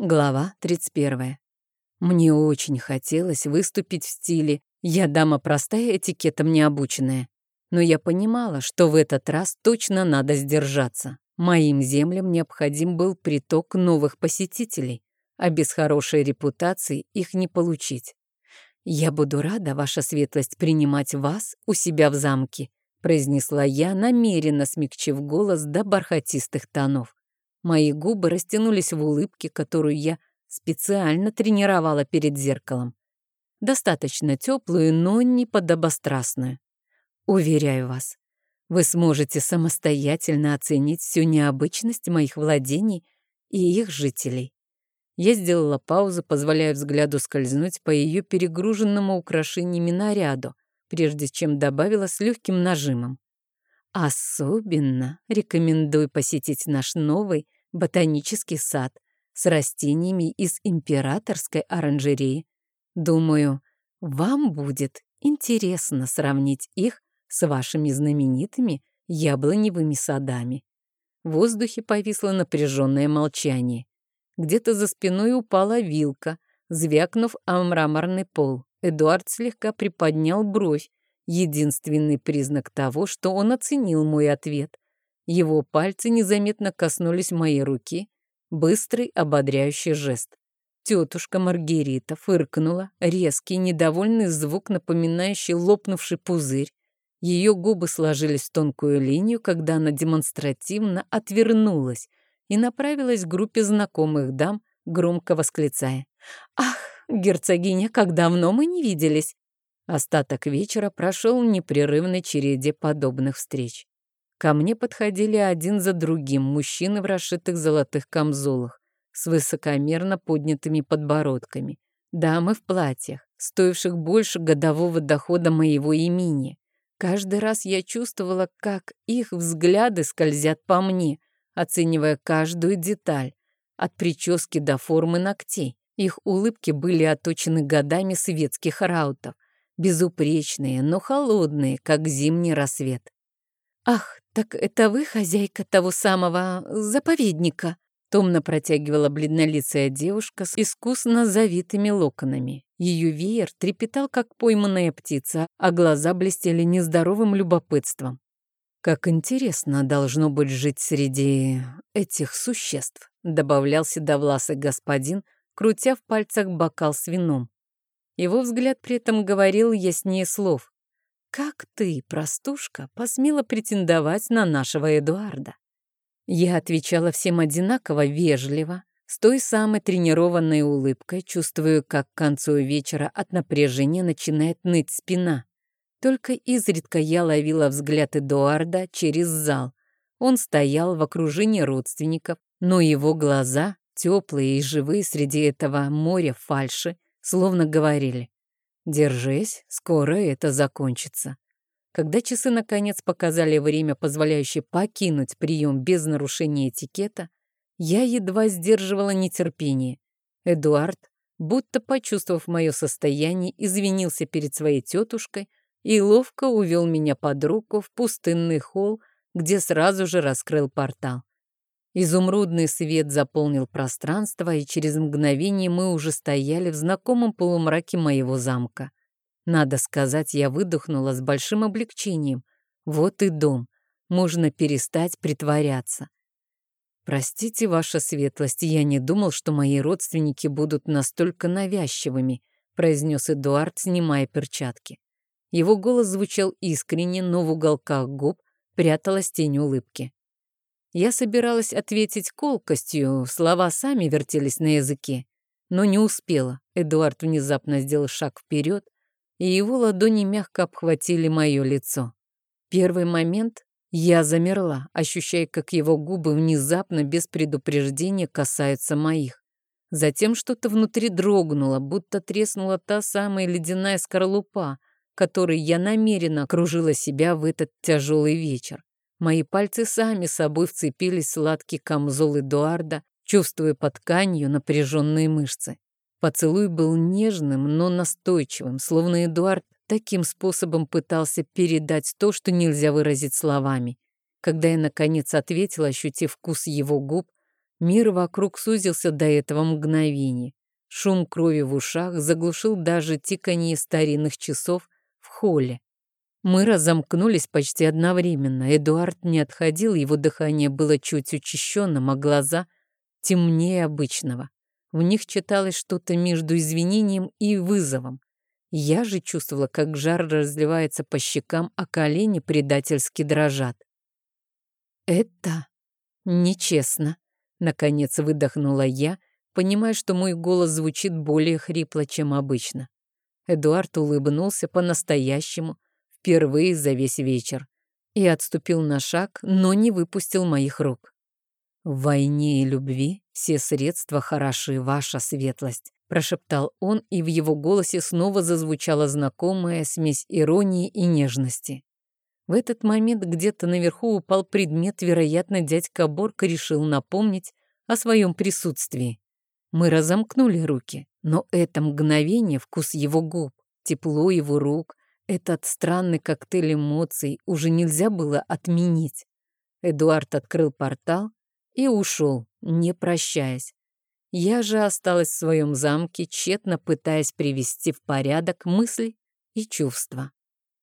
Глава 31. Мне очень хотелось выступить в стиле «Я дама простая, этикетом не обученная». Но я понимала, что в этот раз точно надо сдержаться. Моим землям необходим был приток новых посетителей, а без хорошей репутации их не получить. «Я буду рада, ваша светлость, принимать вас у себя в замке», произнесла я, намеренно смягчив голос до бархатистых тонов. Мои губы растянулись в улыбке, которую я специально тренировала перед зеркалом. Достаточно теплую, но не подобострастную. Уверяю вас, вы сможете самостоятельно оценить всю необычность моих владений и их жителей. Я сделала паузу, позволяя взгляду скользнуть по ее перегруженному украшениями наряду, прежде чем добавила с легким нажимом. Особенно рекомендую посетить наш новый ботанический сад с растениями из императорской оранжереи. Думаю, вам будет интересно сравнить их с вашими знаменитыми яблоневыми садами. В воздухе повисло напряженное молчание. Где-то за спиной упала вилка, звякнув о мраморный пол. Эдуард слегка приподнял бровь, единственный признак того, что он оценил мой ответ. Его пальцы незаметно коснулись моей руки, быстрый ободряющий жест. Тетушка Маргарита фыркнула, резкий, недовольный звук, напоминающий лопнувший пузырь. Ее губы сложились в тонкую линию, когда она демонстративно отвернулась и направилась к группе знакомых дам, громко восклицая. «Ах, герцогиня, как давно мы не виделись!» Остаток вечера прошел в непрерывной череде подобных встреч. Ко мне подходили один за другим мужчины в расшитых золотых камзолах с высокомерно поднятыми подбородками, дамы в платьях, стоивших больше годового дохода моего имени. Каждый раз я чувствовала, как их взгляды скользят по мне, оценивая каждую деталь, от прически до формы ногтей. Их улыбки были оточены годами светских раутов, безупречные, но холодные, как зимний рассвет. «Ах, так это вы хозяйка того самого заповедника?» Томно протягивала бледнолицая девушка с искусно завитыми локонами. Ее веер трепетал, как пойманная птица, а глаза блестели нездоровым любопытством. «Как интересно должно быть жить среди этих существ», добавлял седовласый господин, крутя в пальцах бокал с вином. Его взгляд при этом говорил яснее слов. «Как ты, простушка, посмела претендовать на нашего Эдуарда?» Я отвечала всем одинаково вежливо, с той самой тренированной улыбкой, чувствую, как к концу вечера от напряжения начинает ныть спина. Только изредка я ловила взгляд Эдуарда через зал. Он стоял в окружении родственников, но его глаза, теплые и живые среди этого моря фальши, словно говорили «Держись, скоро это закончится». Когда часы наконец показали время, позволяющее покинуть прием без нарушения этикета, я едва сдерживала нетерпение. Эдуард, будто почувствовав мое состояние, извинился перед своей тетушкой и ловко увел меня под руку в пустынный холл, где сразу же раскрыл портал. Изумрудный свет заполнил пространство, и через мгновение мы уже стояли в знакомом полумраке моего замка. Надо сказать, я выдохнула с большим облегчением. Вот и дом. Можно перестать притворяться. Простите, ваша светлость, я не думал, что мои родственники будут настолько навязчивыми, произнес Эдуард, снимая перчатки. Его голос звучал искренне, но в уголках губ пряталась тень улыбки. Я собиралась ответить колкостью, слова сами вертелись на языке, но не успела. Эдуард внезапно сделал шаг вперед, и его ладони мягко обхватили мое лицо. Первый момент я замерла, ощущая, как его губы внезапно, без предупреждения, касаются моих. Затем что-то внутри дрогнуло, будто треснула та самая ледяная скорлупа, которой я намеренно окружила себя в этот тяжелый вечер. Мои пальцы сами собой вцепились в сладкий камзол Эдуарда, чувствуя под тканью напряженные мышцы. Поцелуй был нежным, но настойчивым, словно Эдуард таким способом пытался передать то, что нельзя выразить словами. Когда я, наконец, ответила, ощутив вкус его губ, Мир вокруг сузился до этого мгновения. Шум крови в ушах заглушил даже тиканье старинных часов в холле. Мы разомкнулись почти одновременно. Эдуард не отходил, его дыхание было чуть учащенным, а глаза темнее обычного. В них читалось что-то между извинением и вызовом. Я же чувствовала, как жар разливается по щекам, а колени предательски дрожат. «Это нечестно», — наконец выдохнула я, понимая, что мой голос звучит более хрипло, чем обычно. Эдуард улыбнулся по-настоящему, впервые за весь вечер, и отступил на шаг, но не выпустил моих рук. «В войне и любви все средства хороши, ваша светлость», прошептал он, и в его голосе снова зазвучала знакомая смесь иронии и нежности. В этот момент где-то наверху упал предмет, вероятно, дядька Борка решил напомнить о своем присутствии. Мы разомкнули руки, но это мгновение, вкус его губ, тепло его рук, этот странный коктейль эмоций уже нельзя было отменить. Эдуард открыл портал и ушел, не прощаясь. Я же осталась в своем замке, тщетно пытаясь привести в порядок мысли и чувства.